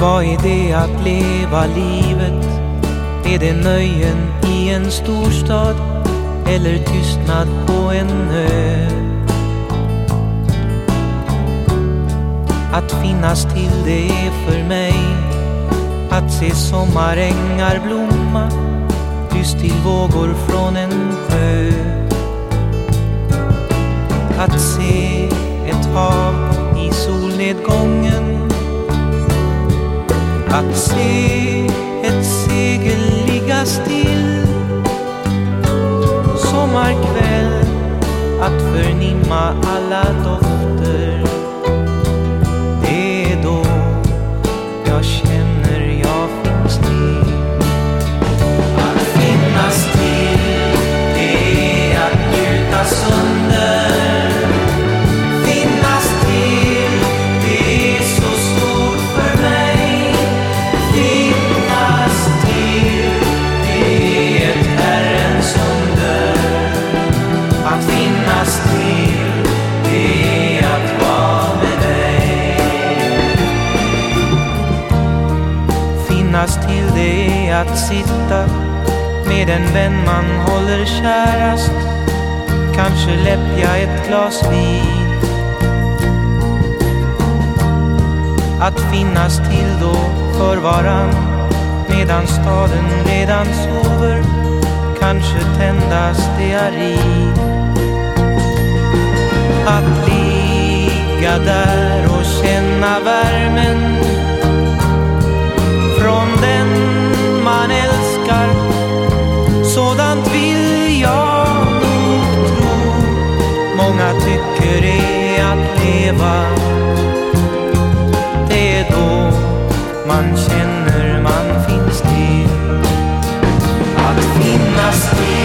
Vad är det att leva livet? Är det nöjen i en storstad eller tystnad på en ö? Att finnas till det är för mig att se sommarängar blomma tyst till vågor från en sjö. Att se ett hav i solnedgången. Att se ett segel ligga still. Sommarkväll, att förnimma alla dofter. Det att sitta med en vän man håller kärast. Kanske läppja ett glas vin. Att finnas till då för varann medan staden redan sover. Kanske tända stearin. Att ligga där och känna värmen just